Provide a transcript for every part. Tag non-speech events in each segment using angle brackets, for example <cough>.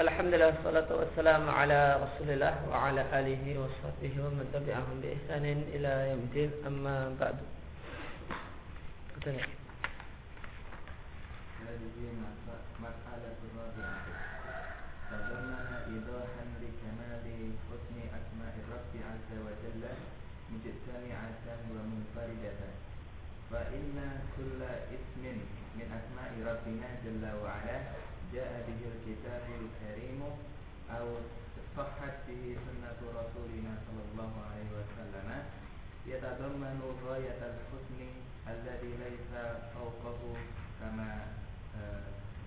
Alhamdulillah salatu wassalamu ala Rasulillah wa ala alihi wa sahbihi wa man tabi'ahum bi ihsanin ila yaumil amma ba'du. تضمن إيضاحا لكمال حسن أسماء الرب عز وجل مجتمعة ومنفردة فإن كل اسم من أسماء ربنا جل وعلا جاء به الكتاب الكريم أو صحت به سنة رسولنا صلى الله عليه وسلم. يتضمن غاية الحسن الذي ليس فوقه كما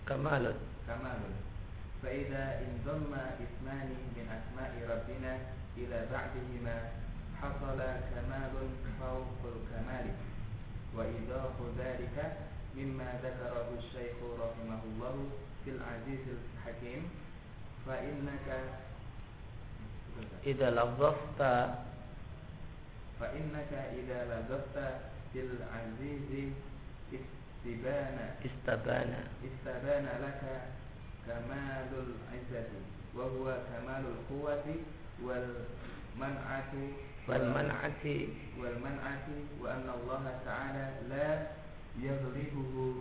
كمال. كمال. فإذا انضم اسمان من أسماء ربنا إلى بعدهما حصل كمال فوق الكمال. وإيضاح ذلك مما ذكره الشيخ رحمه الله العزيز الحكيم فإنك إذا لفظت فإنك إذا لفظت بالعزيز استبان استبان. استبان لك كمال العزة وهو كمال القوة والمنعة. والمنعة. والمنعة وأن الله تعالى لا يغلبه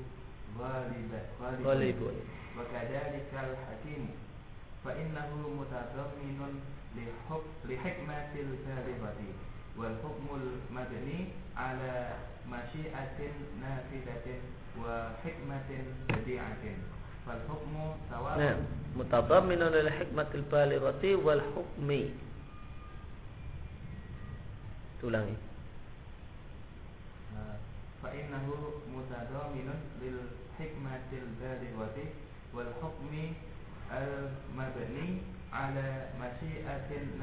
غالب غالب. وكذلك الحكيم فإنه متضمن لحكمة البالغة والحكم المبني على مشيئة نافذة وحكمة بديعة فالحكم سواء نعم متضمن للحكمة البالغة والحكم tulangi فإنه متضامن للحكمة البالغة wal hukmi al mabni ala masyiatin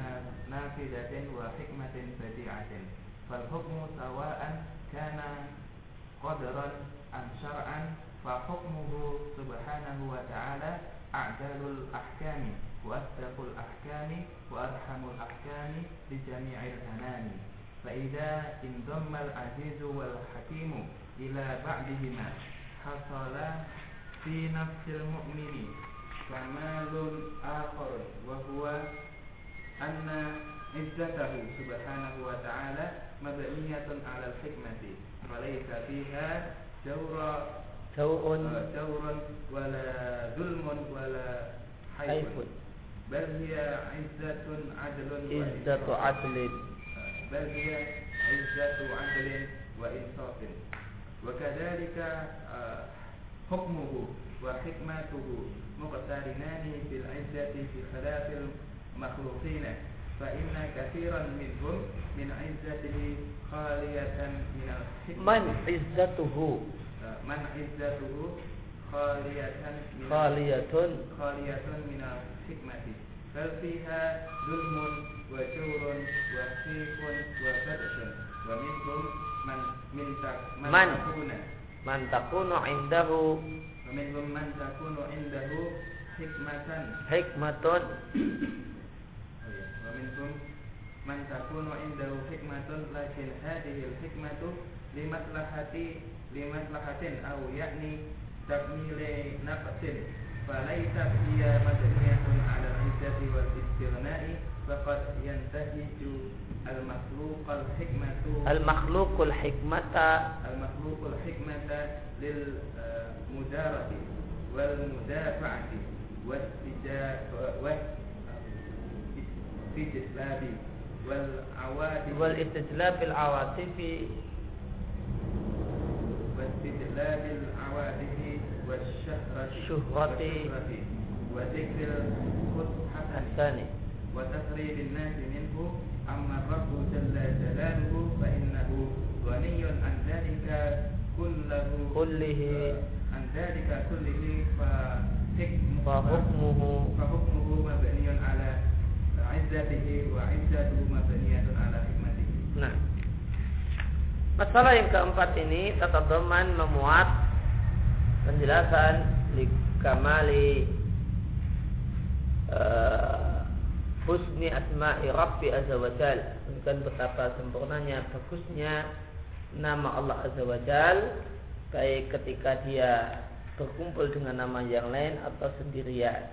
nafidatin wa hikmatin badi'atin fal hukmu sawa'an kana qadran am syar'an fa hukmuhu subhanahu wa ta'ala a'dalul ahkami wa asdaqul ahkami wa arhamul ahkami li jami'il anani fa idza azizu wal hakimu ila ba'dihima hasala في نفس المؤمن كمال آخر وهو أن عزته سبحانه وتعالى مبنية على الحكمة. فليس فيها جور جور. جور ولا ظلم ولا حيف بل هي عزة عدل عزة عدل. بل هي عزة عدل وإنصاف. وكذلك آه، حكمه وحكمته مقترنان بالعزة بخلاف المخلوقين فإن كثيرا منهم من عزته خالية من الحكمة. من عزته؟ آه، من عزته خالية من خالية. خالية من الحكمة. بل فيها ظلم وجور وخيف وفتش ومنهم من من من, من تكون. من تكون عنده ومنهم من؟ man takunu indahu. Minhum man takunu indahu hikmatan. Hikmatun. <coughs> Oh iya, wa minhum man takunu indahu hikmatun lakin hadihil hikmatu limaslahati limaslahatin atau yakni takmili nafasin falaysat hiya madniyatun ala al-izzati wal istirna'i faqad yantahiju المخلوق الحكمة المخلوق الحكمة المخلوق الحكمة للمدارة والمدافعة والاستجلاب والعواطف والاستجلاب العواطف واستجلاب العواطف والشهرة الشهرة وذكر الحسن الثاني وتقريب الناس منه أما الرب جل جلاله فإنه غني عن ذلك كله كله عن ذلك كله فحكم فحكمه فحكمه مبني على عزته وعزته مبنية على حكمته Nah, masalah yang keempat ini tata doman memuat penjelasan li kamali uh, husni asma'i rabbi azza wa jal. Bukan betapa sempurnanya bagusnya nama Allah azza wa jal. Baik ketika dia berkumpul dengan nama yang lain atau sendirian.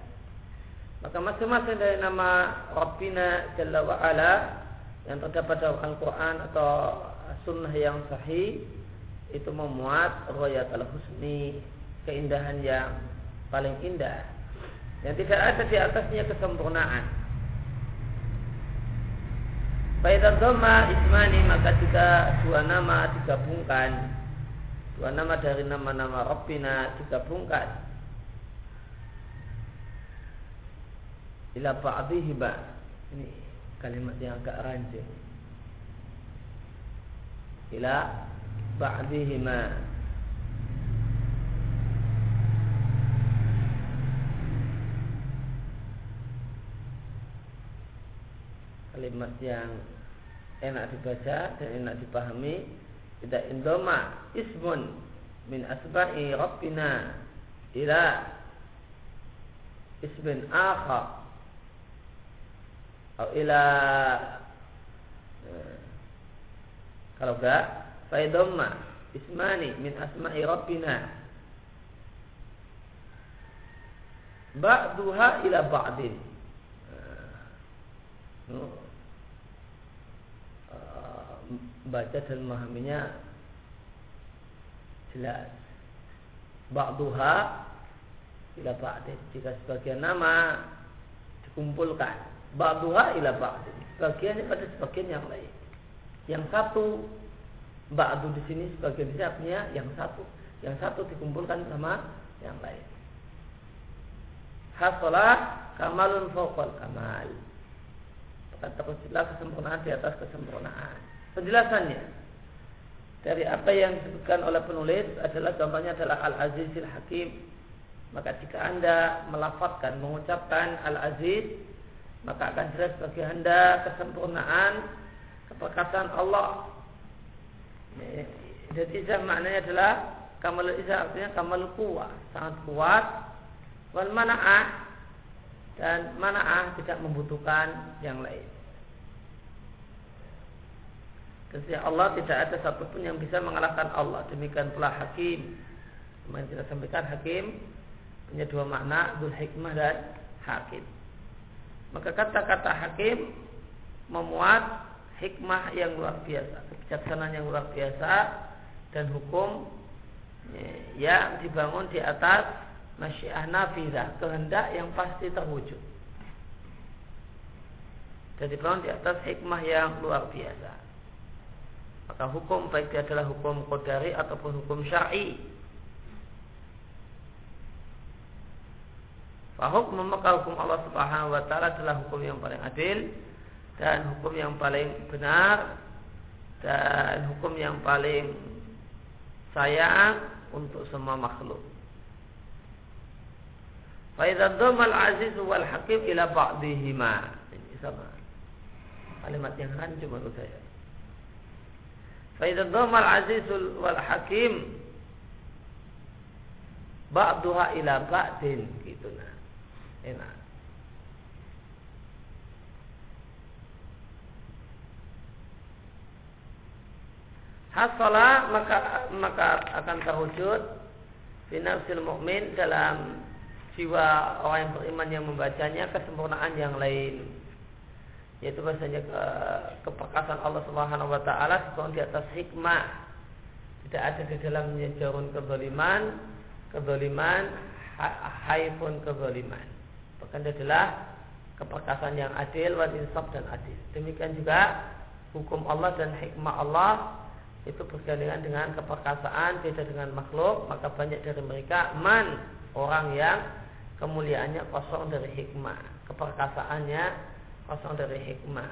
Maka masing-masing dari nama Rabbina Jalla wa'ala yang terdapat dalam Al-Quran atau sunnah yang sahih itu memuat royat al-husni keindahan yang paling indah. Yang tidak ada di atasnya kesempurnaan. Faidah doma ismani maka jika dua nama digabungkan dua nama dari nama-nama Rabbina digabungkan. Ila ba'dihima. Ini kalimat yang agak ranjing. Ila ba'dihima kalimat yang enak dibaca dan enak dipahami. Tidak indoma ismun min asba'i rabbina ila ismin akhar atau ila eh, kalau enggak faidomma ismani min asma'i rabbina. Ba'duha ila ba'din eh, baca dan memahaminya jelas. Ba'duha ila ba'din. Jika sebagian nama dikumpulkan. Ba'duha ila ba'din. Sebagiannya pada sebagian yang lain. Yang satu ba'du di sini sebagian siapnya yang satu. Yang satu dikumpulkan sama yang lain. Hasolah kamalun fawqal kamal. Maka terwujudlah kesempurnaan di atas kesempurnaan. Penjelasannya dari apa yang disebutkan oleh penulis adalah contohnya adalah Al-Azizil Hakim. Maka jika Anda melafatkan, mengucapkan Al-Aziz, maka akan jelas bagi Anda kesempurnaan, keperkasaan Allah. Jadi izah maknanya adalah kamal izah artinya kamal kuat, sangat kuat. Wal mana'ah dan mana'ah tidak membutuhkan yang lain. Ketika Allah tidak ada satupun yang bisa mengalahkan Allah. Demikian pula hakim. Kemarin kita sampaikan hakim punya dua makna, dul hikmah dan hakim. Maka kata-kata hakim memuat hikmah yang luar biasa, kebijaksanaan yang luar biasa dan hukum yang dibangun di atas masyiah nafidah, kehendak yang pasti terwujud. Dan dibangun di atas hikmah yang luar biasa. Maka hukum baik dia adalah hukum kodari ataupun hukum syar'i. Fahukum maka hukum Allah Subhanahu wa taala adalah hukum yang paling adil dan hukum yang paling benar dan hukum yang paling sayang untuk semua makhluk. Faidah domal aziz wal hakim ila ba'dihima. Ini sama. Kalimat yang hancur menurut saya. Faidah domal azizul wal hakim ba'duha ila ba'din gitu nah. Enak. Hasala maka maka akan terwujud finansil mukmin dalam jiwa orang yang beriman yang membacanya kesempurnaan yang lain yaitu bahasanya ke, keperkasaan Allah Subhanahu wa taala di atas hikmah. Tidak ada di dalamnya jarun kezaliman, kezaliman, haifun kezaliman. Bahkan adalah keperkasaan yang adil, wal insaf dan adil. Demikian juga hukum Allah dan hikmah Allah itu bergandengan dengan keperkasaan beda dengan makhluk maka banyak dari mereka man orang yang kemuliaannya kosong dari hikmah keperkasaannya kosong dari hikmah.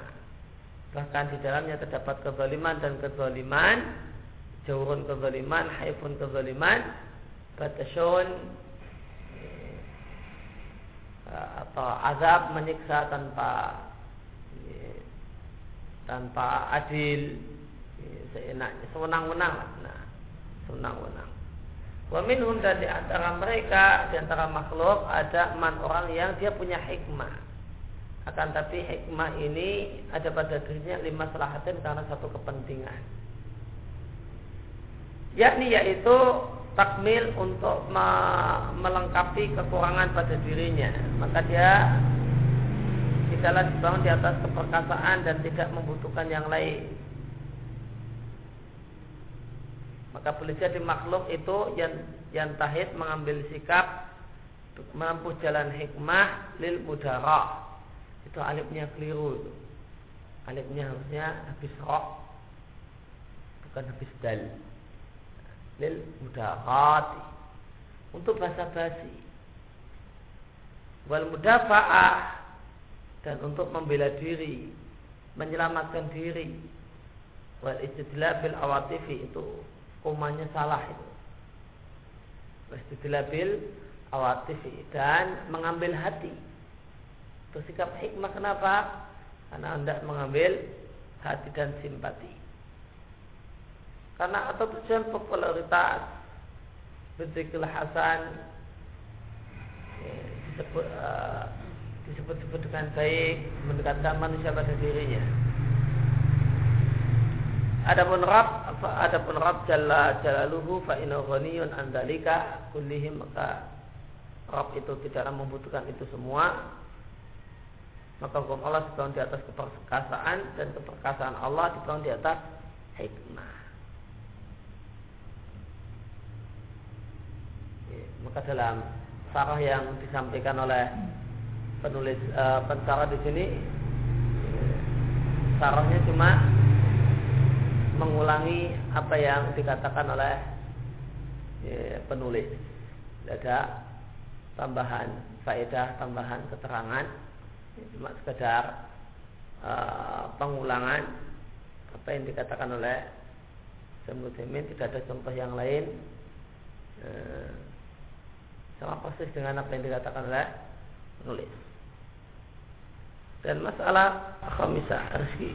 Bahkan di dalamnya terdapat kezaliman dan kezaliman, jauhun kezaliman, haifun kezaliman, batasun eh, atau azab menyiksa tanpa tanpa adil seenaknya sewenang-wenang nah sewenang-wenang. Wa di antara mereka di antara makhluk ada man orang yang dia punya hikmah akan tapi hikmah ini ada pada dirinya lima selahatin karena satu kepentingan. Yakni yaitu takmil untuk me melengkapi kekurangan pada dirinya. Maka dia adalah dibangun di atas keperkasaan dan tidak membutuhkan yang lain. Maka boleh jadi makhluk itu yang yang tahid mengambil sikap menempuh jalan hikmah lil mudara. Itu alifnya keliru. Alifnya harusnya habis roh bukan habis dal. Lil mudarati. Untuk bahasa basi. Wal mudafa'ah dan untuk membela diri, menyelamatkan diri. Wal istidlal bil awatifi itu komanya salah itu. Wal istidlal bil awatifi dan mengambil hati. Itu sikap hikmah kenapa? Karena anda mengambil hati dan simpati. Karena atau tujuan popularitas Berzikir Hasan ya, disebut uh, disebut-sebut dengan baik mendekatkan manusia pada dirinya. Adapun Rabb, adapun Rabb Jalla Jalaluhu fa inna ghaniyun an kullihim maka Rabb itu tidaklah membutuhkan itu semua. Maka hukum Allah dibangun di atas keperkasaan dan keperkasaan Allah dibangun di atas hikmah. Maka dalam sarah yang disampaikan oleh penulis e, pencara di sini sarahnya cuma mengulangi apa yang dikatakan oleh e, penulis. Tidak ada tambahan faedah, tambahan keterangan, cuma sekedar e, pengulangan apa yang dikatakan oleh Semudimin tidak ada contoh yang lain e, sama persis dengan apa yang dikatakan oleh penulis dan masalah khamisah rezeki.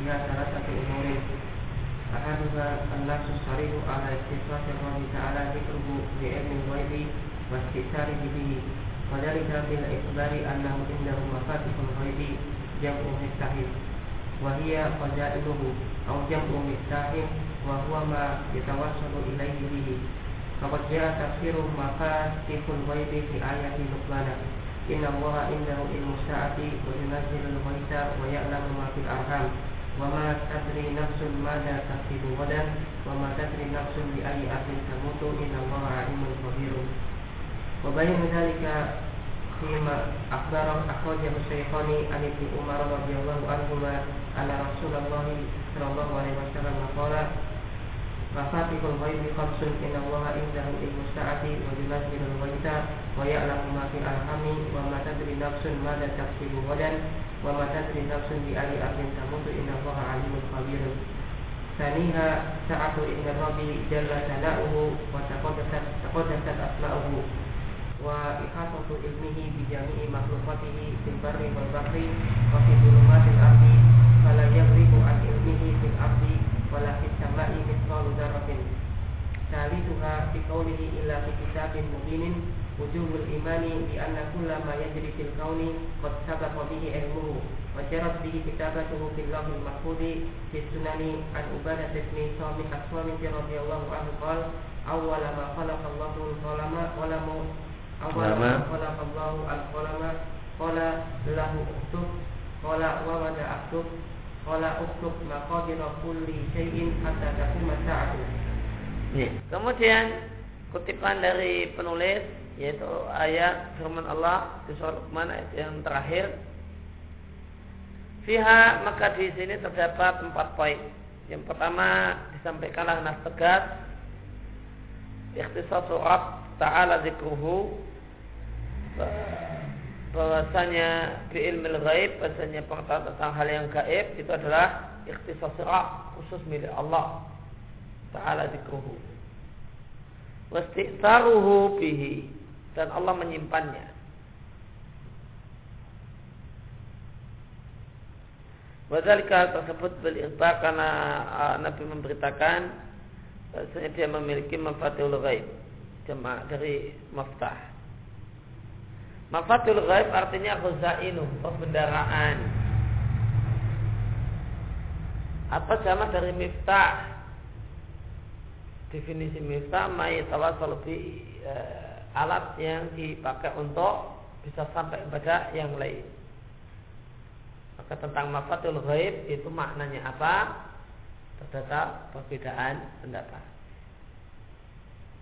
Ya salasatu umurin أحدها النص الصريح على اختصاص الله تعالى ذكره بعلم الغيب واستئثاره به وذلك بالإخبار أنه عنده مفاتيح الغيب جمع مفتاح وهي خزائنه أو جمع مفتاح وهو ما يتوصل إليه به فقد جاء تفسير مفاتيح الغيب في آية لقمان إن الله عنده علم الساعة وينزل الغيث ويعلم ما في الأرحام وما تدري نفس ماذا تكسب غدا وما تدري نفس بأي أرض تموت إن الله عليم خبير وبين ذلك فيما أخبر أخرجه الشيخان عن ابن عمر رضي الله عنهما أن رسول الله صلى الله عليه وسلم قال مفاتيح الغيب خمس إن الله عنده علم الساعة وينزل الغيث ويعلم ما في الأرحام وما تدري نفس ماذا تكسب غدا وما تدري نفس بأي أرض تموت إن الله عليم خبير ثانيها سعة إن الرب جل ثناؤه وتقدست تقدست أسماؤه وإحاطة علمه بجميع مخلوقاته في البر والبحر وفي ظلمات الأرض فلا يغرب عن علمه في الأرض ولا في السماء مثقال ذرة ثالثها في قوله إلا في كتاب مبين wujubul imani bi anna kulla ma yajri fil kauni qad sabaqa bihi ilmuhu wa jarat bihi kitabatuhu fil lahil mahfudi fi sunani an ubadah ibn Sami Aswami radhiyallahu anhu qala awwala ma khalaqa Allahu al-qalama qalamu awwala ma khalaqa Allahu al-qalama qala lahu uktub qala wa wada aktub qala uktub maqadira kulli shayin hatta taqum as Kemudian kutipan dari penulis yaitu ayat firman Allah di surah Luqman ayat yang terakhir. Fiha maka di sini terdapat empat poin. Yang pertama disampaikanlah nas tegas ikhtisasu Rabb ta'ala zikruhu bahwasanya di ilmu ghaib bahwasanya pengetahuan tentang hal yang gaib itu adalah ikhtisas khusus milik Allah taala dikruhu wastiqtaruhu bihi dan Allah menyimpannya Wadhalika tersebut berikhbar karena uh, Nabi memberitakan bahwasanya dia memiliki manfaatul ghaib jemaah dari maftah Mafatul ghaib artinya khuzainu, pembendaraan. Apa sama dari miftah? definisi miftah mai tawassul bi uh, alat yang dipakai untuk bisa sampai kepada yang lain. Maka tentang mafatul ghaib itu maknanya apa? Terdapat perbedaan pendapat.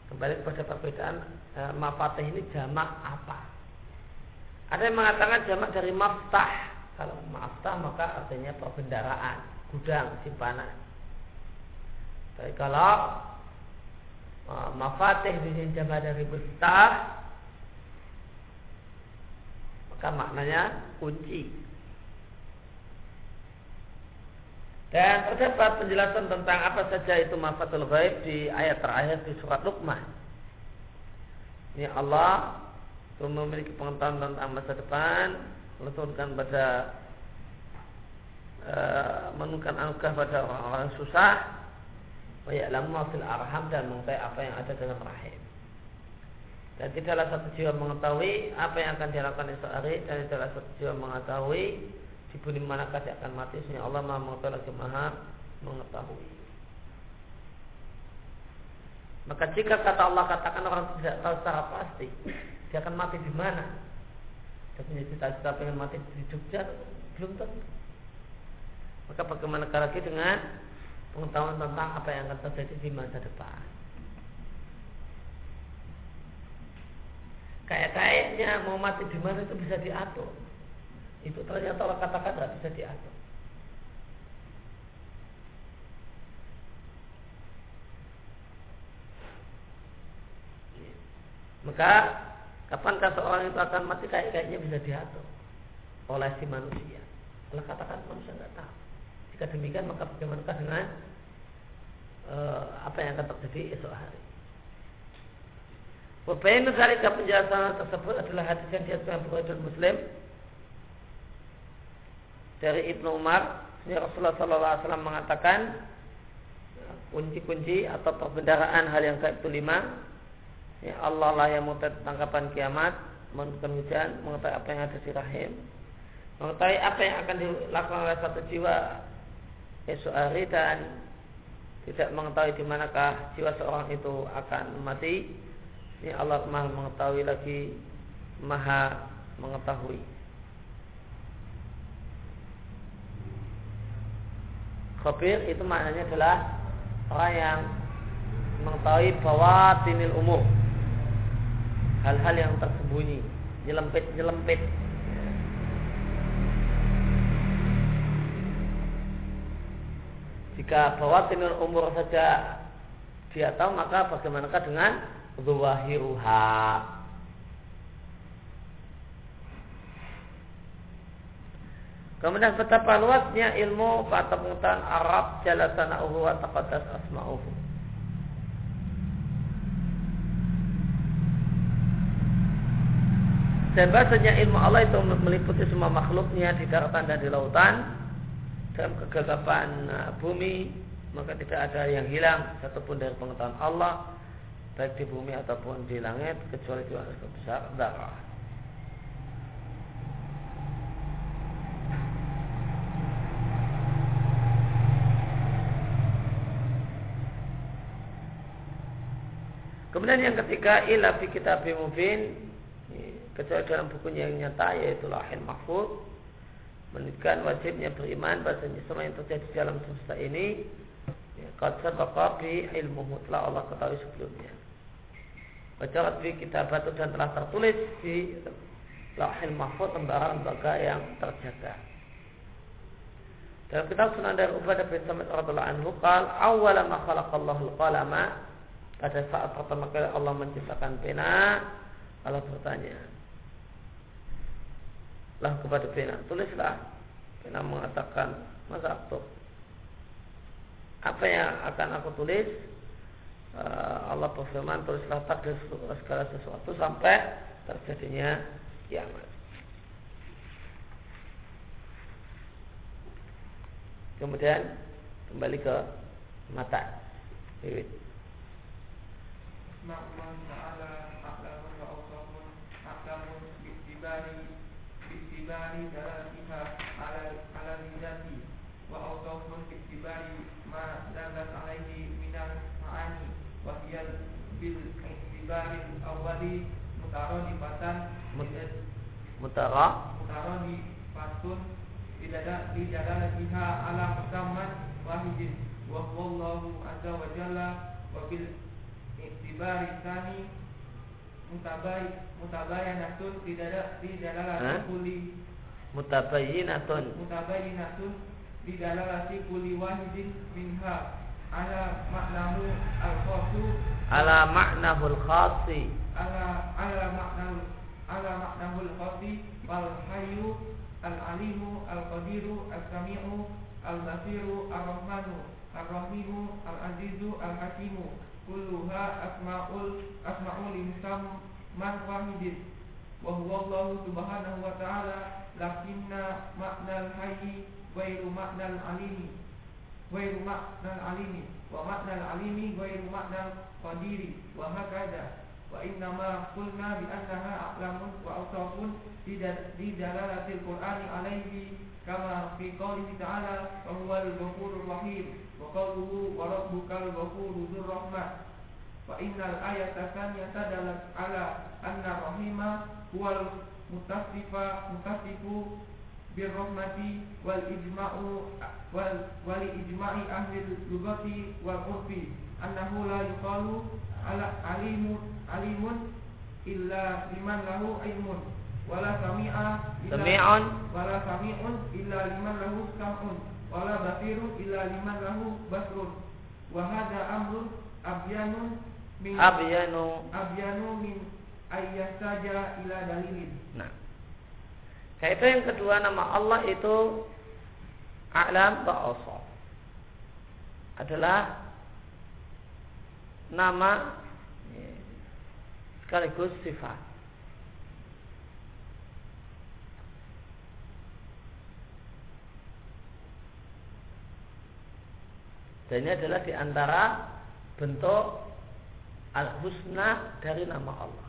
Kembali kepada perbedaan e, mafatih ini jamak apa? Ada yang mengatakan jamak dari maftah. Kalau maftah maka artinya perbendaraan, gudang, simpanan. Tapi kalau mafatih di sini jamak dari bestah maka maknanya kunci. Dan terdapat penjelasan tentang apa saja itu mafatul ghaib di ayat terakhir di surat Luqman. Ini Allah itu memiliki pengetahuan tentang masa depan, menurunkan pada uh, menurunkan anugerah pada orang-orang susah, wa ya'lamu fil arham dan mengetahui apa yang ada dalam rahim. Dan tidaklah satu jiwa mengetahui apa yang akan dilakukan esok hari dan tidaklah satu jiwa mengetahui di bumi manakah dia akan mati. Sehingga Allah Maha mengetahui lagi Maha mengetahui. Maka jika kata Allah katakan orang tidak tahu secara pasti dia akan mati di mana, dia punya cita-cita pengen mati di Jogja, belum tentu. Maka bagaimana lagi dengan pengetahuan tentang apa yang akan terjadi di masa depan. kayak kayaknya mau mati di mana itu bisa diatur. Itu ternyata Allah katakan tidak bisa diatur. Maka kapankah seorang itu akan mati kayak kayaknya bisa diatur oleh si manusia? Allah katakan manusia nggak tahu. Jika demikian maka bagaimanakah dengan apa yang akan terjadi esok hari? Wabayin zalika penjelasan tersebut adalah hadis yang diatkan Bukhari dan Muslim dari Ibnu Umar. Rasulullah SAW mengatakan kunci-kunci atau perbendaraan hal yang gaib itu lima. Ya Allah lah yang mengetahui tangkapan kiamat, menentukan hujan, mengetahui apa yang ada di rahim, mengetahui apa yang akan dilakukan oleh satu jiwa esok hari dan tidak mengetahui di manakah jiwa seorang itu akan mati. Ini Allah maha mengetahui lagi Maha mengetahui. Khabir itu maknanya adalah Orang yang Mengetahui bahwa tinil umum Hal-hal yang tersembunyi Nyelempit-nyelempit Jika bahwa tinil umur saja Dia tahu maka bagaimanakah dengan zawahiruha Kemudian betapa luasnya ilmu pada pengetahuan Arab jalasana'uhu wa taqadas asma'uhu. Dan bahasanya ilmu Allah itu meliputi semua makhluknya di daratan dan di lautan dalam kegagapan uh, bumi maka tidak ada yang hilang satupun dari pengetahuan Allah baik di bumi ataupun di langit kecuali dua besar darah. Kemudian yang ketiga ila fi kitab mubin kecuali dalam bukunya yang nyata yaitu lahir mahfud menunjukkan wajibnya beriman bahasanya semua yang terjadi dalam semesta ini ya, qad sabaqa bi ilmu telah Allah ketahui sebelumnya. Wajarat fi kitabatu dan telah tertulis di lahil mahfud lembaga-lembaga yang terjaga. Dalam kitab Sunan dari Ubadah bin Samit radhiallahu anhu qal awwala ma khalaqallahu al-qalama pada saat pertama kali Allah menciptakan pena Allah bertanya lah kepada pena tulislah pena mengatakan masa aktub apa yang akan aku tulis Eh, Allah berfirman tulislah takdir segala sesuatu sampai terjadinya kiamat. Kemudian kembali ke mata. Bibit. Ma'man ta'ala bi'tibari dalatiha ala ala rizati wa awsamun bi'tibari ma dalat alaihi minal ma'ani wahiyal bil awali mutarodifatan mutara mutaradifatun tidak tidak ada biha ala musamman wahidin mutabai mutabayanatun tidak ada tidak ada kulli mutabayyinatun mutabayyinatun di dalalati kulli wahidin minha. Ala maknahu al-khasu ala maknahu al-khasi ala ala maknahu ala maknahu al-khasi wal hayyu al-alimu al-qadiru al-sami'u al-basiru ar-rahmanu ar-rahimu al-azizu al-hakimu kulluha asma'ul asma'ul insam man wahidin. Wa huwa Allah subhanahu wa ta'ala lakinna maknal hayyi ghairu alimi ghairu maknal alimi. Wa maknal alimi ghairu maknal qadiri. Wa hakada wa inna ma qulna bi annaha wa awsafun di dalalatil qur'ani alaihi kama fi qawlihi ta'ala wa huwal ghafurur rahim wa qawluhu wa rabbukal ghafuru dzur rahmah. Wa innal ayata tsaniyata dalat ala anna rahima huwal mutasifa mutasifu birrahmati wal ijma'u wal wal ijma'i ahli lugati wal urfi. Annahu la yuqalu ala alimun alimun illa liman lahu ilmun. Wala sami'a wala sami'un illa liman lahu sam'un wala basirun illa liman lahu basrun wa hadha amrun abyanun min abyanu abyanu min ayat saja ila dalilin. Nah, itu yang kedua nama Allah itu A'lam Ba'asa adalah nama sekaligus sifat. Dan ini adalah di antara bentuk al-husna dari nama Allah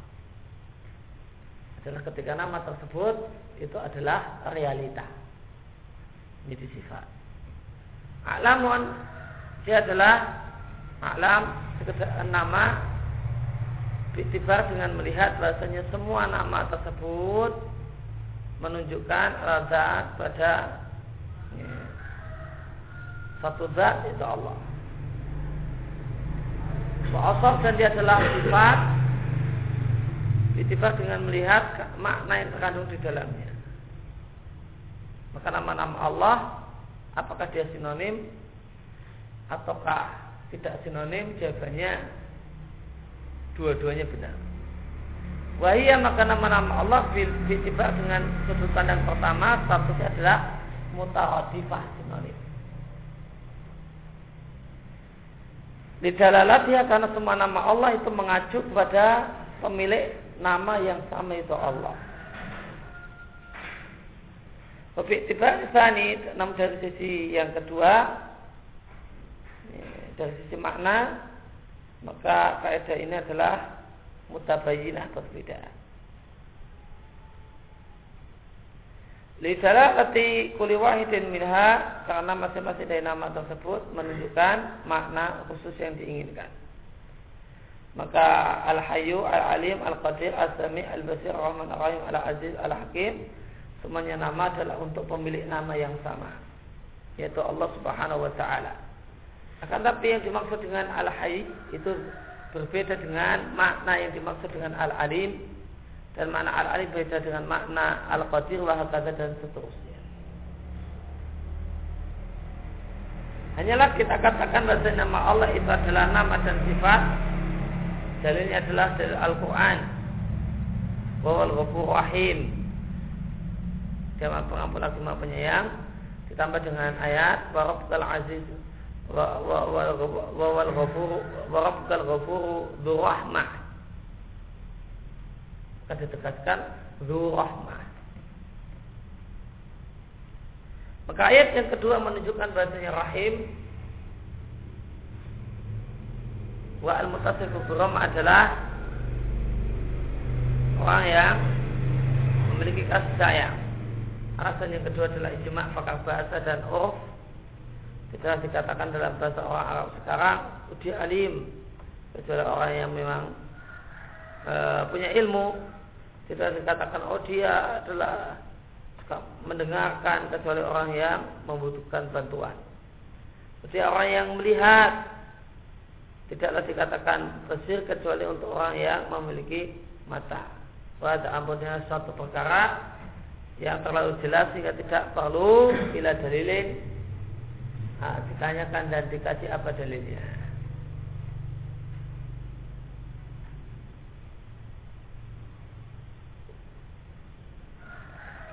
adalah ketika nama tersebut itu adalah realita. Ini sifat. Alamun dia adalah alam sekedar nama Bitibar dengan melihat bahasanya semua nama tersebut menunjukkan zat pada ya, satu zat itu Allah. Wa'asaf dan dia adalah sifat Itibar dengan melihat makna yang terkandung di dalamnya. Maka nama-nama Allah apakah dia sinonim ataukah tidak sinonim? Jawabannya dua-duanya benar. Wahia maka nama-nama Allah ditibar dengan sudut pandang pertama statusnya adalah mutaradifah sinonim. Lidalalatnya karena semua nama Allah itu mengacu kepada pemilik nama yang sama itu Allah. Tapi tiba sani, namun dari sisi yang kedua, dari sisi makna, maka kaidah ini adalah mutabayinah perbedaan. Lisalah kati kuli wahidin minha karena masing-masing dari nama tersebut menunjukkan makna khusus yang diinginkan. Maka Al-Hayyu, Al-Alim, Al-Qadir, Al-Sami, Al-Basir, Al-Rahman, Al-Rahim, Al-Aziz, Al-Hakim Semuanya nama adalah untuk pemilik nama yang sama Yaitu Allah subhanahu wa ta'ala Akan tapi yang dimaksud dengan Al-Hayy Itu berbeda dengan makna yang dimaksud dengan Al-Alim Dan makna Al-Alim berbeda dengan makna Al-Qadir, Wahakata dan seterusnya Hanyalah kita katakan bahasa nama Allah itu adalah nama dan sifat Dalilnya adalah dari Al-Quran Wawal Ghafur Rahim Dia pengampun lagi maha penyayang Ditambah dengan ayat Warabbal Aziz Wawal Ghafur Warabbal Ghafur Durrahmah Maka ditegaskan Durrahmah Maka ayat yang kedua menunjukkan bahasanya Rahim wa al mutasifu birom adalah orang yang memiliki kasih sayang. Alasan yang kedua adalah ijma fakar bahasa dan urf. Tidak dikatakan dalam bahasa orang Arab sekarang uji alim kecuali orang yang memang e, punya ilmu tidak dikatakan oh dia adalah mendengarkan kecuali orang yang membutuhkan bantuan. Jadi orang yang melihat tidaklah dikatakan basir kecuali untuk orang yang memiliki mata. Pada ampunnya suatu perkara yang terlalu jelas sehingga tidak perlu bila dalilin nah, ditanyakan dan dikaji apa dalilnya.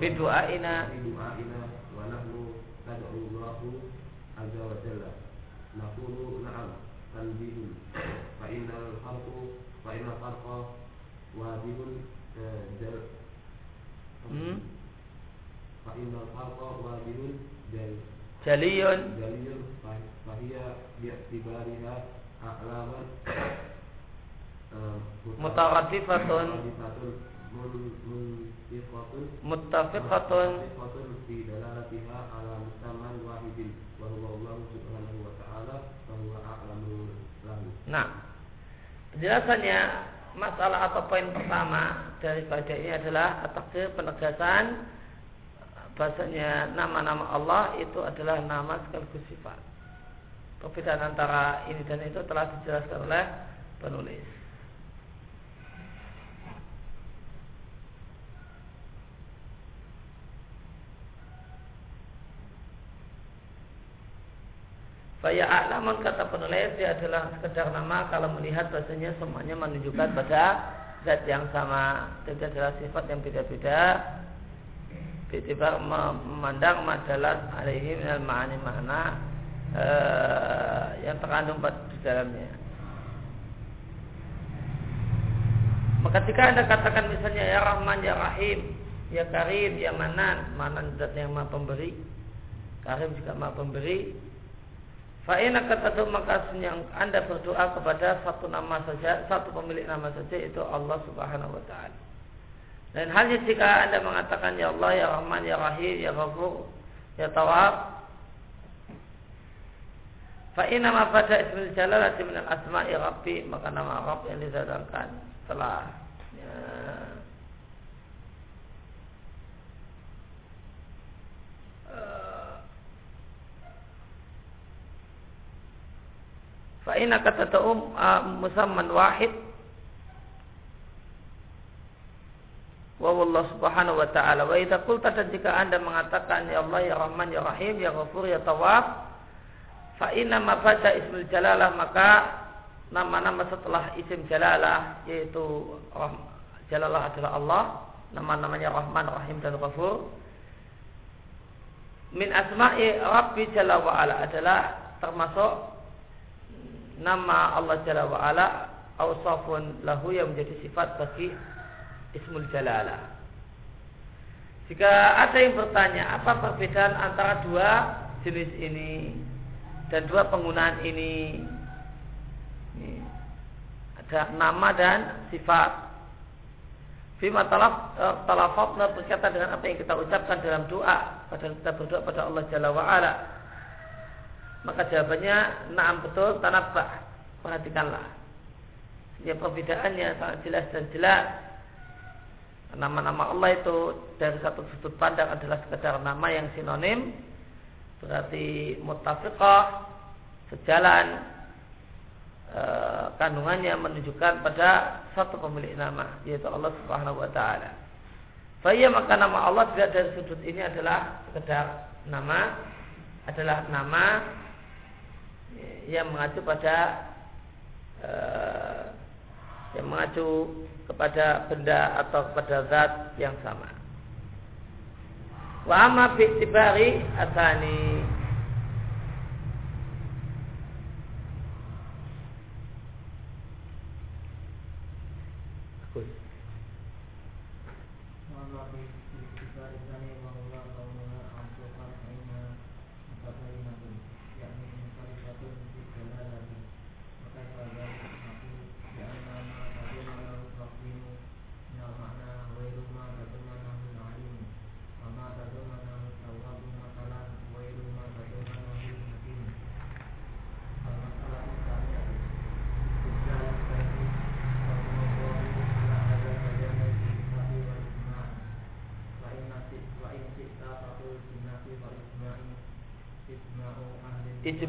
bidu'aina wa nahnu tad'u Allahu azza wa jalla. Naqulu na'am tanbihun fa innal farqu fa innal farqa wadihun jal hmm? Fa innal farqa wadihun jal jaliyun. jaliyun fa hiya bi'tibariha a'laman. Mutaraddifatun muttafiqatun fi dalalatiha ala musamman wahidin wa huwa Allah subhanahu wa ta'ala wa huwa a'lamu lahu. Nah, penjelasannya masalah atau poin pertama daripada ini adalah takdir penegasan bahasanya nama-nama Allah itu adalah nama sekaligus sifat. Perbedaan antara ini dan itu telah dijelaskan oleh penulis. Faya a'lamun kata penulis dia adalah sekedar nama kalau melihat bahasanya semuanya menunjukkan pada zat yang sama dan adalah sifat yang beda-beda Bitibar memandang madalat alaihi minal ma'ani makna uh, yang terkandung di dalamnya. Maka jika anda katakan misalnya ya Rahman, ya Rahim, ya Karim, ya Manan, Manan zat yang maha pemberi, Karim juga maha pemberi. Fa'ina kata maka yang anda berdoa kepada satu nama saja, satu pemilik nama saja itu Allah Subhanahu Wa Taala. Dan halnya jika anda mengatakan ya Allah, ya Rahman, ya Rahim, ya Ghafur, ya Tawab, Fa'inna ma pada ismil jalalati minal asma'i Rabbi Maka nama Rabb yang disadarkan setelah ya, Fa'inna kata ta'um uh, musamman wahid. Wa Allah subhanahu wa ta'ala. Wa idza qulta dan jika anda mengatakan ya Allah ya Rahman ya Rahim ya Ghafur ya Tawwab fa inna ma bada ismul jalalah maka nama-nama setelah isim jalalah yaitu jalalah adalah Allah. Nama-namanya Rahman Rahim dan Ghafur. Min asma'i Rabbi Jalla wa ala adalah termasuk nama Allah Jalla wa ala lahu yang menjadi sifat bagi ismul jalalah. Jika ada yang bertanya apa perbedaan antara dua jenis ini dan dua penggunaan ini, ada nama dan sifat. Fima talaf eh, talafatna berkaitan dengan apa yang kita ucapkan dalam doa pada kita berdoa pada Allah Jalla wa. Maka jawabannya naam betul tanabah. Perhatikanlah. ya perbedaannya sangat jelas dan jelas nama-nama Allah itu dari satu sudut pandang adalah sekedar nama yang sinonim berarti mutafiqah sejalan e, kandungannya menunjukkan pada satu pemilik nama yaitu Allah Subhanahu wa taala. Faya maka nama Allah tidak dari sudut ini adalah sekedar nama adalah nama yang mengacu pada uh, yang mengacu kepada benda atau kepada zat yang sama. Wa amma bi'tibari asani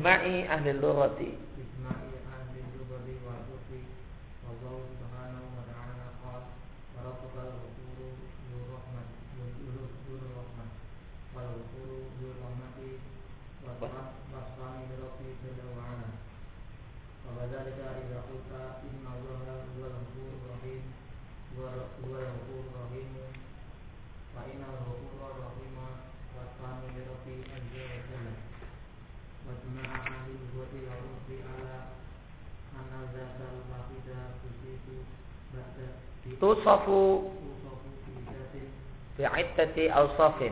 ijma'i ahli lughati توصف في عدة أوصاف.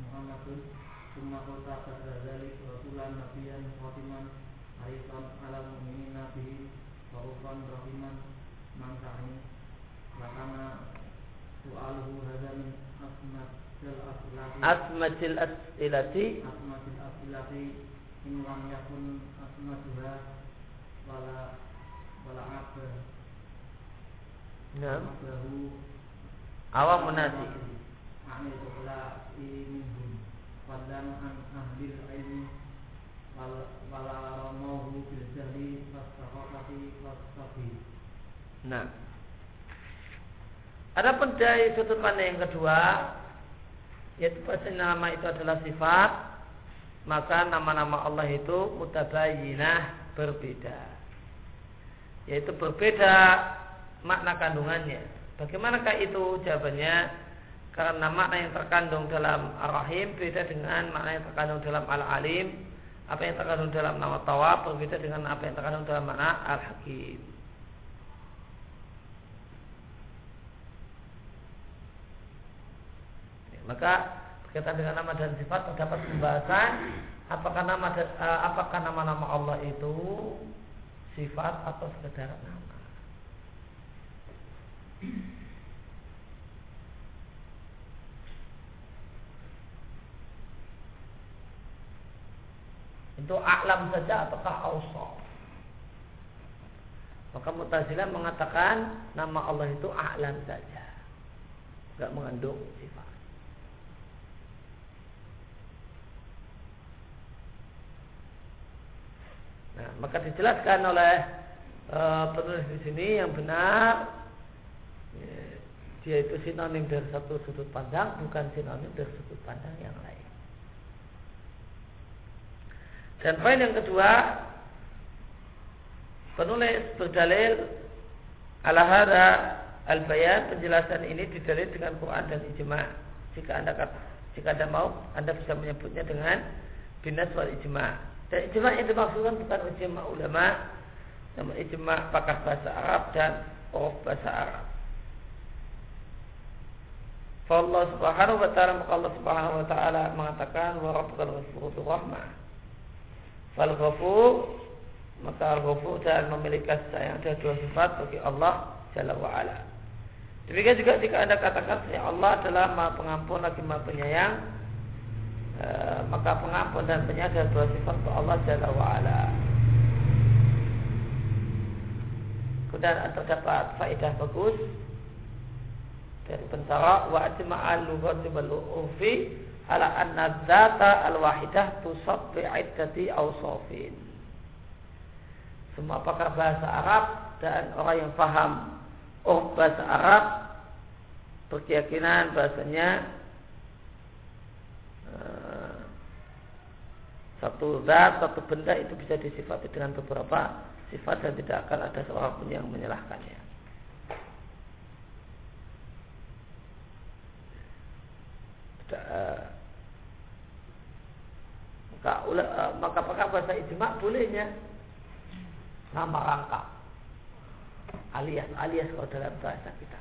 Muhammadun Summa kota pada zalik Rasulan Nabiyan Fatiman Arifan ala mu'minina bihi Faufan Rahiman Mangkani Lakana Su'aluhu hadha min asmatil asilati Asmatil asilati Asmatil asilati In lam yakun asmatuha Wala Wala abah Nah Awam munasi Anil Uqla minhum Fadlan an ahlil ilmi Wala ramahu bil jahli Nah. Adapun dari sudut pandang yang kedua, yaitu bahasa nama itu adalah sifat, maka nama-nama Allah itu mutabayinah berbeda. Yaitu berbeda makna kandungannya. Bagaimanakah itu jawabannya? Karena makna yang terkandung dalam Ar-Rahim beda dengan makna yang terkandung dalam Al-Alim. Apa yang terkandung dalam nama Tawab berbeda dengan apa yang terkandung dalam makna Al-Hakim. Maka berkaitan dengan nama dan sifat terdapat pembahasan apakah nama uh, apakah nama-nama Allah itu sifat atau sekedar nama. Itu alam saja ataukah ausaf? Maka Mutazilah mengatakan nama Allah itu alam saja. Tidak mengandung sifat. Nah, maka dijelaskan oleh uh, penulis di sini yang benar ya, dia itu sinonim dari satu sudut pandang bukan sinonim dari sudut pandang yang lain. Dan poin yang kedua penulis berdalil ala hada al bayan penjelasan ini didalil dengan Quran dan ijma. Jika anda kata, jika anda mau anda bisa menyebutnya dengan binas wal ijma. Dan ijma yang dimaksudkan bukan ijma ulama, namun ijma pakar bahasa Arab dan uruf bahasa Arab. Allah Subhanahu wa taala Allah Subhanahu wa taala mengatakan wa rabbukal ghafurur rahmah. Fal ghafur maka al-ghafur dan memiliki kasih sayang ada dua sifat bagi Allah Jalla wa ala. Demikian juga jika Anda katakan ya Allah adalah Maha Pengampun lagi Maha Penyayang, e, maka pengampun dan penyayang dua sifat untuk Allah Jalla wa ala. Kemudian terdapat faedah bagus dari pensara wa ajma'al lughati wal urfi ala anna dzata al wahidah tusab bi iddati awsafin. Semua pakar bahasa Arab dan orang yang paham oh bahasa Arab berkeyakinan bahasanya uh, satu zat, satu benda itu bisa disifati dengan beberapa sifat dan tidak akan ada seorang pun yang menyalahkannya. uh, maka, uh, maka apakah bahasa ijma bolehnya. Nama rangkap alias alias kalau dalam bahasa kita.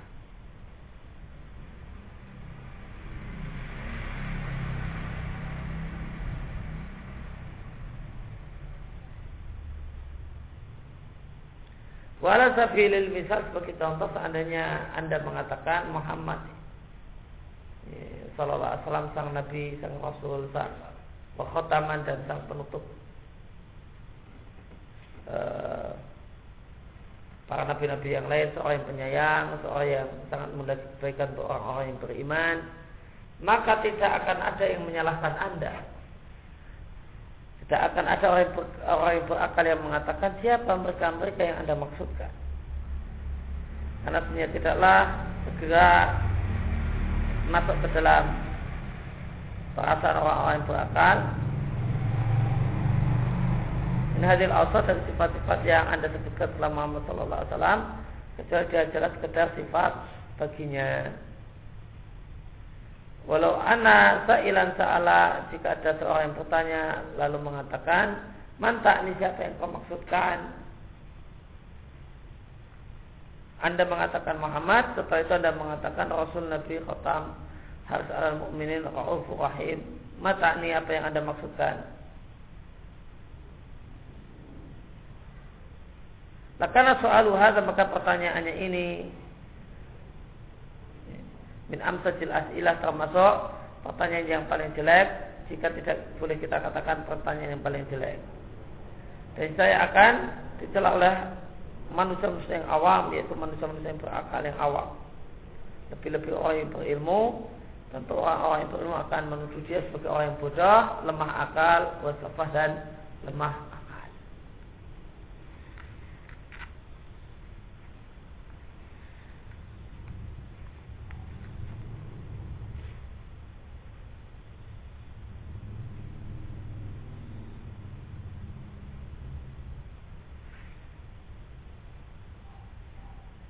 Wala sabilil misal sebagai contoh seandainya Anda mengatakan Muhammad Sallallahu Alaihi Wasallam sang Nabi, sang Rasul, sang pengkhotaman dan sang penutup uh, para nabi-nabi yang lain, seorang yang penyayang, seorang yang sangat mudah kebaikan untuk orang-orang yang beriman, maka tidak akan ada yang menyalahkan Anda. Tidak akan ada orang yang, ber, orang yang berakal yang mengatakan siapa mereka-mereka yang Anda maksudkan. Karena tidaklah segera masuk ke dalam perasaan orang-orang yang berakal ini hadir awsat dan sifat-sifat yang anda sebutkan selama Muhammad Sallallahu Alaihi Wasallam kecuali dia jelas sekedar sifat baginya. Walau ana sa'ilan sa'ala jika ada seorang yang bertanya lalu mengatakan mantak ini siapa yang kau maksudkan? Anda mengatakan Muhammad, setelah itu Anda mengatakan Rasul Nabi Khatam harus al mukminin raufur rahim. Mata ini apa yang Anda maksudkan? Nah, karena soal hadza maka pertanyaannya ini min amsajil as'ilah termasuk pertanyaan yang paling jelek jika tidak boleh kita katakan pertanyaan yang paling jelek. Dan saya akan dicela oleh manusia-manusia yang awam yaitu manusia-manusia yang berakal yang awam lebih-lebih orang yang berilmu tentu orang-orang yang berilmu akan menuduh dia sebagai orang yang bodoh lemah akal wasafah dan lemah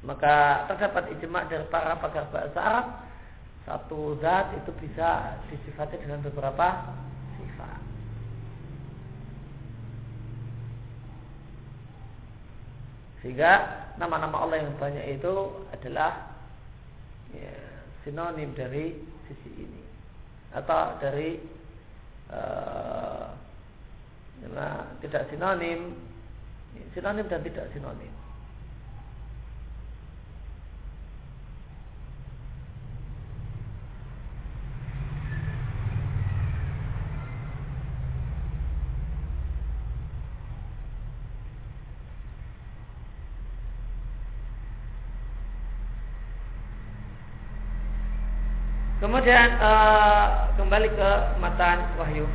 Maka terdapat ijma dari para pakar bahasa Arab satu zat itu bisa disifati dengan beberapa sifat. Sehingga nama-nama Allah yang banyak itu adalah ya, sinonim dari sisi ini atau dari uh, tidak sinonim, sinonim dan tidak sinonim. Kemudian uh, kembali ke matan wahyu.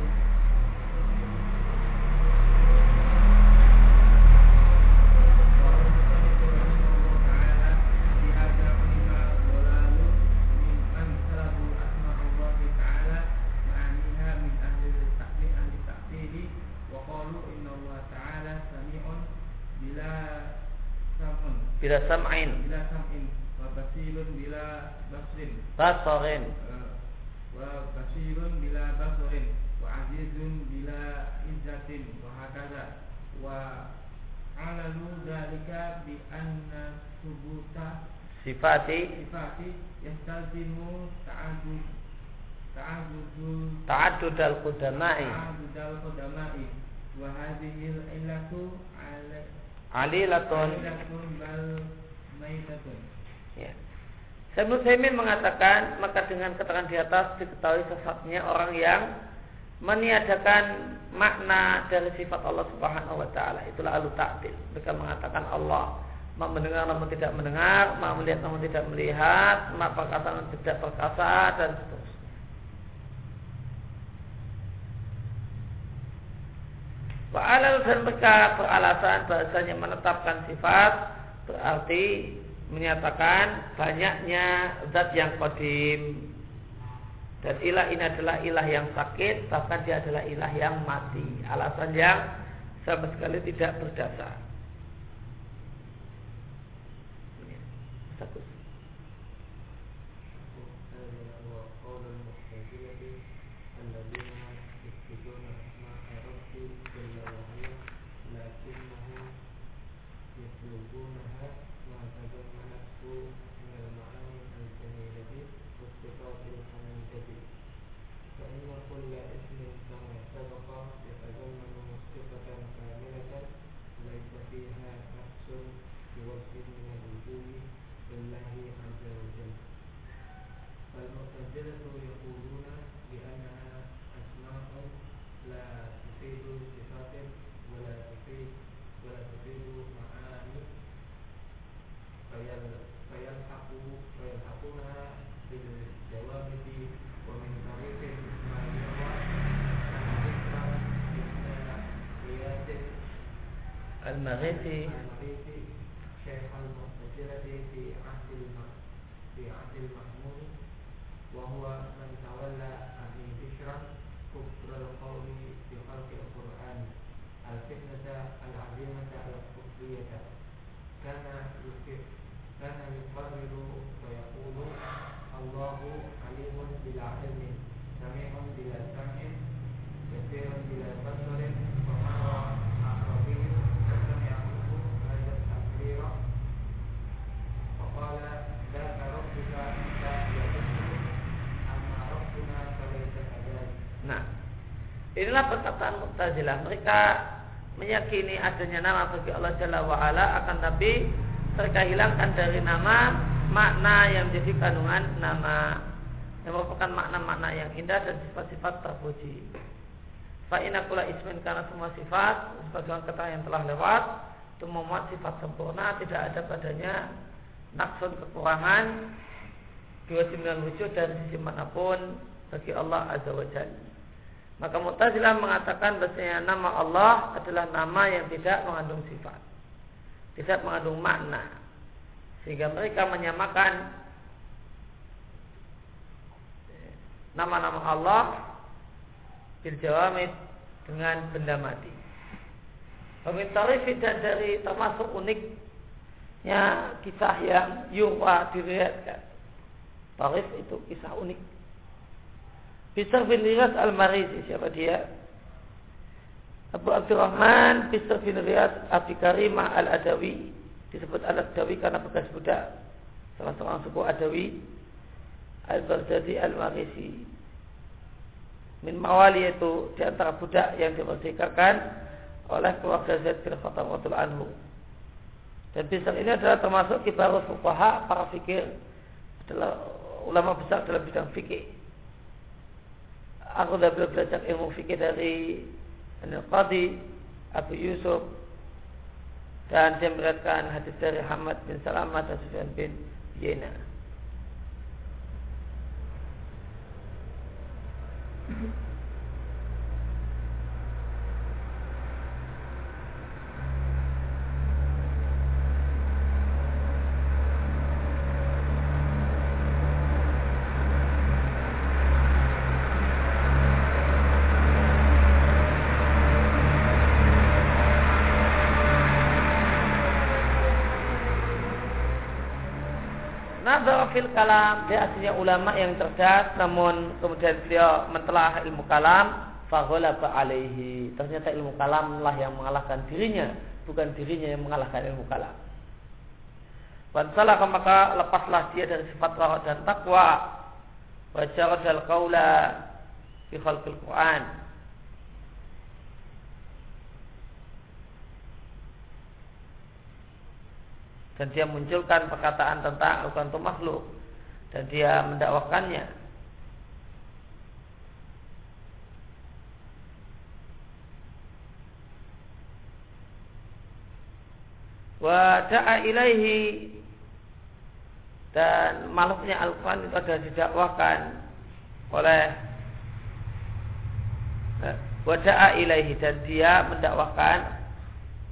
bila sam'in. Bila sam'in. Wa basirun bila basrin. Basarin. Wa alalu dalika bi anna subuta sifati sifati yastalzimu ta'adud ta'adudul ta'addud al-qudamai ta'adud al-qudamai wa hadhihi al-illatu alilatun. alilatun bal maitatun. Ya. Sayyid Musaimin mengatakan maka dengan keterangan di atas diketahui sesatnya orang yang meniadakan makna dari sifat Allah Subhanahu wa taala. Itulah alu ta'til. Mereka mengatakan Allah mau mendengar namun tidak mendengar, mau melihat namun tidak melihat, mau perkasa namun tidak perkasa dan seterusnya. Wa'alal dan mereka beralasan bahasanya menetapkan sifat berarti menyatakan banyaknya zat yang kodim dan ilah ini adalah ilah yang sakit, bahkan dia adalah ilah yang mati. Alasan yang sama sekali tidak berdasar. Thank you. Inilah perkataan Mu'tazilah. Mereka meyakini adanya nama bagi Allah Jalla wa ala akan tapi mereka hilangkan dari nama makna yang menjadi kandungan nama yang merupakan makna-makna yang indah dan sifat-sifat terpuji. Fa'ina kula ismin karena semua sifat sebagaimana kata yang telah lewat itu memuat sifat sempurna tidak ada padanya naksun kekurangan dua wujud dari sisi mana pun bagi Allah Azza wa Jalla. Maka Mu'tazilah mengatakan bahasanya nama Allah adalah nama yang tidak mengandung sifat. Tidak mengandung makna. Sehingga mereka menyamakan nama-nama Allah bil jawamid dengan benda mati. Pemin tidak dari termasuk uniknya kisah yang yuwa diriatkan. Tarif itu kisah unik. Bisr bin Riyad al-Marisi siapa dia? Abu Abdurrahman Bisr bin Riyad Abi Karimah al-Adawi disebut al-Adawi karena bekas budak salah seorang suku Adawi al-Baghdadi al-Marisi min mawali itu di antara budak yang dimerdekakan oleh keluarga Zaid bin Khattab anhu. Dan Bisr ini adalah termasuk kibar fuqaha para fikir adalah ulama besar dalam bidang fikih aku sudah belajar ilmu fikih dari Al-Qadi Abu Yusuf dan dia meriwayatkan hadis dari Hamad bin Salamah dan Sufyan bin Yena. Mm-hmm. Fil kalam. Dia aslinya ulama yang cerdas namun kemudian beliau mentelah ilmu kalam faghalaba alaihi. Ternyata ilmu kalam lah yang mengalahkan dirinya bukan dirinya yang mengalahkan ilmu kalam. Wansalah maka lepaslah dia dari sifat wara dan takwa. Wajar dal kaula fi khalqil Quran dan dia munculkan perkataan tentang Al-Quran itu makhluk. Dan dia mendakwakannya. Wa da'a ilaihi. Dan makhluknya Al-Quran itu adalah didakwakan oleh eh, wa da'a ilaihi. Dan dia mendakwakan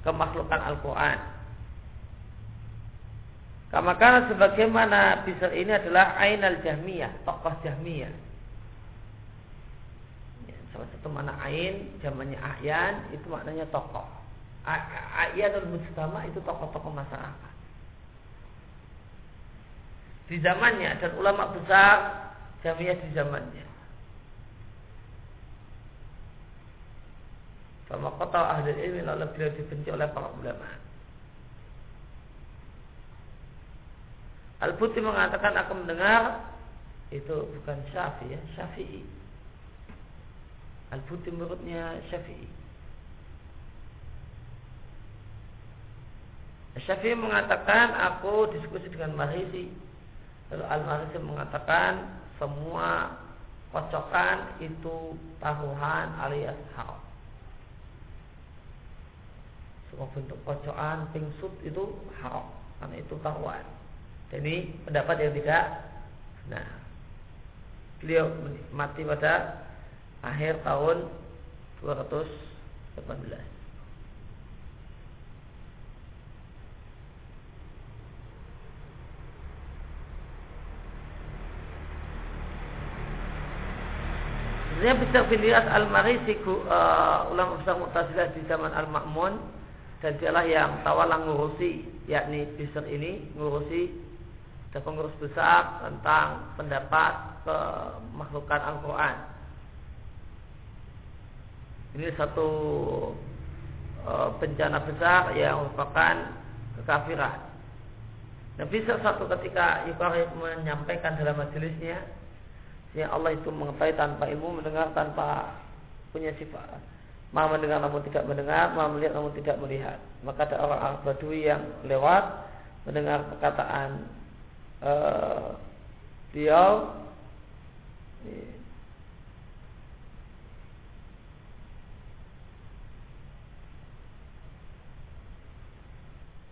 kemakhlukan Al-Quran Kama karena sebagaimana Bisr ini adalah Ainal Jahmiyah, tokoh Jahmiyah. Ya, salah satu mana Ain, zamannya Ahyan, itu maknanya tokoh. Ahyanul Mujtama itu tokoh-tokoh masyarakat. Di zamannya dan ulama besar Jahmiyah di zamannya. Sama kota ahli ilmi lalu beliau dibenci oleh para ulama. Al-Buti mengatakan aku mendengar itu bukan Syafi'i ya, Syafi'i. Al-Buti menurutnya Syafi'i. Syafi'i mengatakan aku diskusi dengan Marisi. Lalu Al-Marisi mengatakan semua kocokan itu taruhan alias haram. Semua bentuk kocokan, pingsut itu haram karena itu taruhan. Ini pendapat yang tidak Nah Beliau mati pada Akhir tahun 218 Sebenarnya bisa Filias Al-Marisi uh, ulama besar Mu'tazilah di zaman Al-Ma'mun dan dialah yang tawalang ngurusi yakni Bisr ini ngurusi ada pengurus besar tentang pendapat kemakhlukan Al-Quran. Ini satu e, bencana besar yang merupakan kekafiran. Dan bisa satu ketika Ibrahim menyampaikan dalam majelisnya, sehingga Allah itu mengetahui tanpa ilmu, mendengar tanpa punya sifat. Maha mendengar namun tidak mendengar, maha melihat namun tidak melihat. Maka ada orang Arab Badui yang lewat mendengar perkataan uh, beliau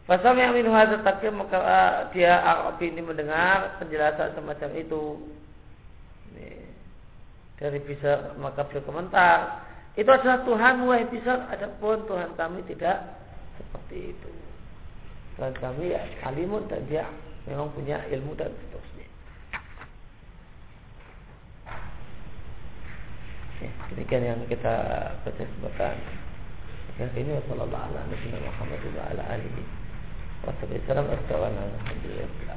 Fasam yang minum hadza takdir maka uh, dia Arabi ini mendengar penjelasan semacam itu. Dari bisa maka beliau komentar itu adalah Tuhan wahai bisa adapun Tuhan kami tidak seperti itu. Tuhan kami ya alimun dan dia memang punya ilmu dan seterusnya. Ya, demikian yang kita baca sebagian. Yang ini wassalamualaikum warahmatullahi wabarakatuh. Wa ala alihi wa sallam. Alhamdulillah.